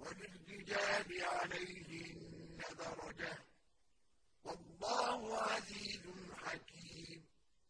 وللرجال عليهن